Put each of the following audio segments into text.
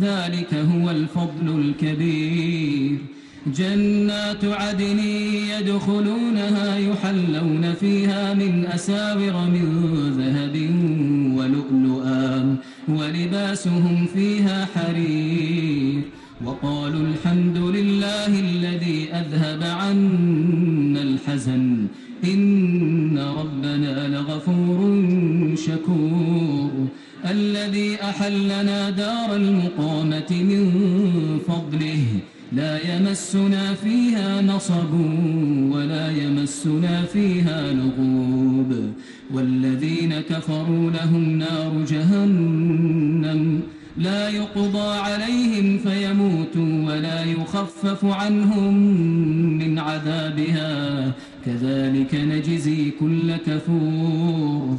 ذلك هو الفضل الكبير. جنات عدن يدخلونها يحلون فيها من أساور من ذهب ولؤلؤا ولباسهم فيها حرير. وقالوا الحمد لله الذي أذهب عنا الحزن. إن ربنا لغفور شكور. الذي أحلنا دار المقامة من فضله. لا يمسنا فيها نصب ولا يمسنا فيها لغوب. والذين كفروا لهم نار جهنم. لا يقضى عليهم فيموتوا ولا يخفف عنهم من عذابها. كذلك نجزي كل كفور.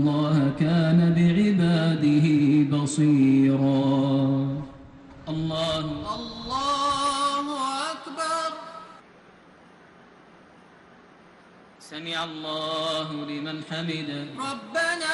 الله لمن حمده. ربنا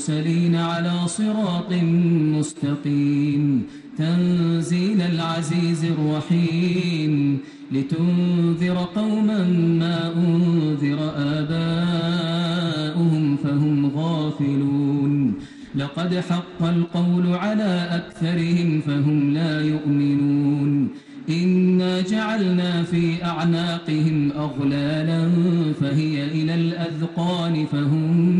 المرسلين على صراط مستقيم. تنزيل العزيز الرحيم. لتنذر قوما ما أنذر آباؤهم فهم غافلون. لقد حق القول على أكثرهم فهم لا يؤمنون. إنا جعلنا في أعناقهم أغلالا فهي إلى الأذقان فهم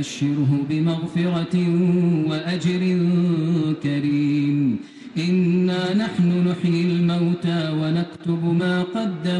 فبشره بمغفرة وأجر كريم. إنا نحن نحيي الموتى ونكتب ما قدموا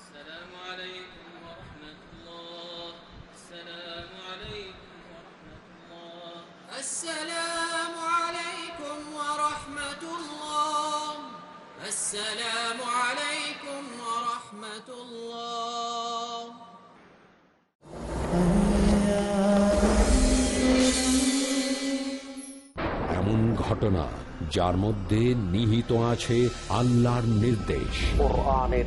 السلام عليكم ورحمة الله السلام عليكم ورحمة الله السلام عليكم ورحمة الله السلام عليكم ورحمة الله এমন ঘটনা যার মধ্যে নিহিত আছে আল্লাহর নির্দেশ কোরআনের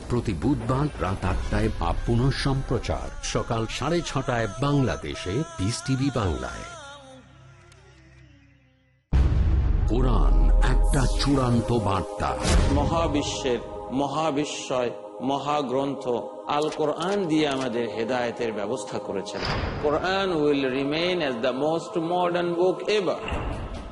প্রতি বুধবার রাত আটটায় বা পুনঃ সম্প্রচার। সকাল সাড়ে ছটায় বাংলাদেশে পিস টিভি বাংলায়। কোরআন একটা চূড়ান্ত বার্তা। মহাবিশ্বের মহাবিশ্বয়, মহাগ্রন্থ আল কোরআন দিয়ে আমাদের হেদায়তের ব্যবস্থা করেছেন। Quran will remain as the most modern book ever.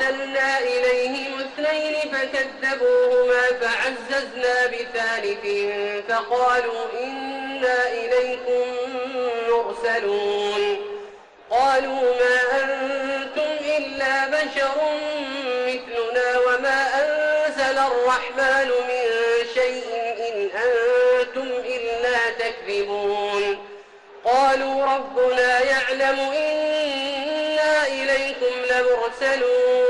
أرسلنا إليهم اثنين فكذبوهما فعززنا بثالث فقالوا إنا إليكم مرسلون. قالوا ما أنتم إلا بشر مثلنا وما أنزل الرحمن من شيء إن أنتم إلا تكذبون. قالوا ربنا يعلم إنا إليكم لمرسلون.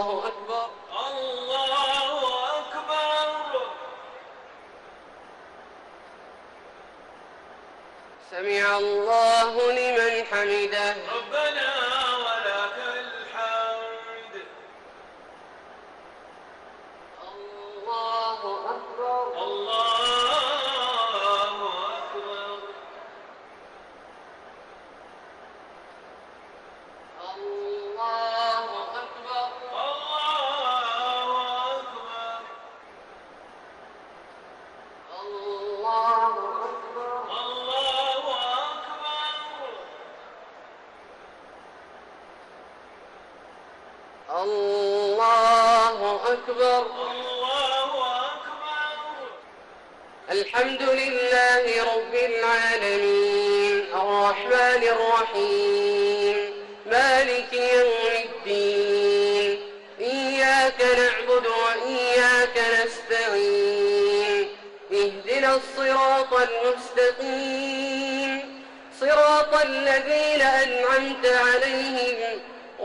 الله أكبر. الله أكبر. سمع الله لمن حمده.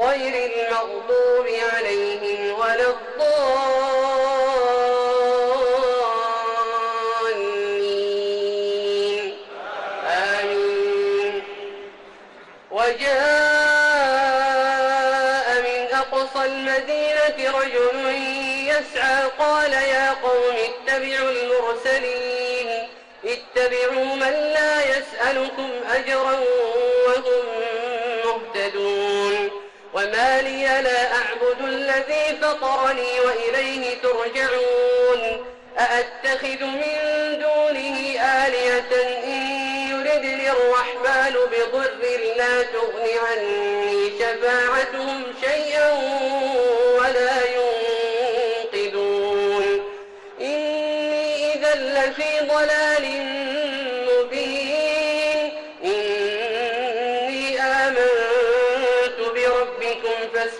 غير المغضوب عليهم ولا الضالين. آمين. وجاء من أقصى المدينة رجل يسعى قال يا قوم اتبعوا المرسلين اتبعوا من لا يسألكم أجرا لا أعبد الذي فطرني وإليه ترجعون. أأتخذ من دونه آلية إن يردني الرحمن بضر لا تغن عني شفاعتهم شيئا.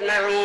يسمعون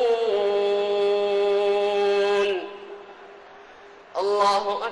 好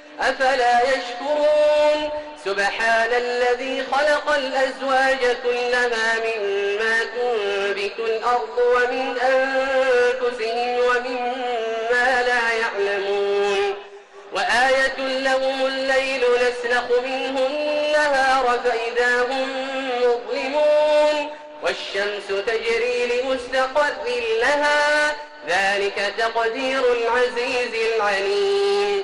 أفلا يشكرون؟ سبحان الذي خلق الأزواج كلها مما تنبت الأرض ومن أنفسهم ومما لا يعلمون. وآية لهم الليل نسلخ منه النهار فإذا هم مظلمون. والشمس تجري لمستقر لها ذلك تقدير العزيز العليم.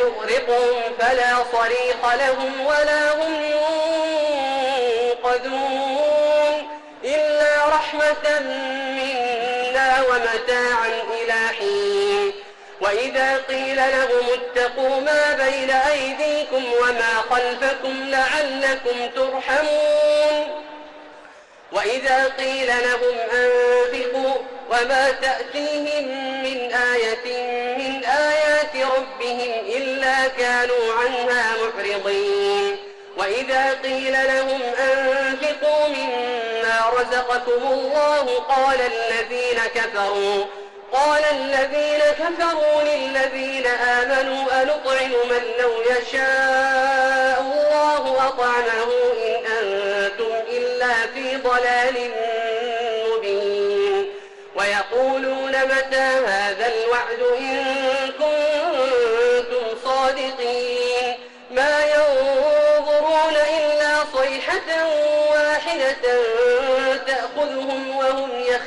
نغرقهم فلا صريخ لهم ولا هم ينقذون إلا رحمة منا ومتاعا إلى حين. وإذا قيل لهم اتقوا ما بين أيديكم وما خلفكم لعلكم ترحمون. وإذا قيل لهم أنفقوا وما تأتيهم من آية من آيات ربهم إلا كانوا عنها معرضين. وإذا قيل لهم أنفقوا مما رزقكم الله قال الذين كفروا قال الذين كفروا للذين آمنوا أنطعم من لو يشاء الله أطعمه إن أنتم إلا في ضلال مبين. ويقولون متى هذا؟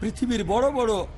পৃথিবীর বড় বড়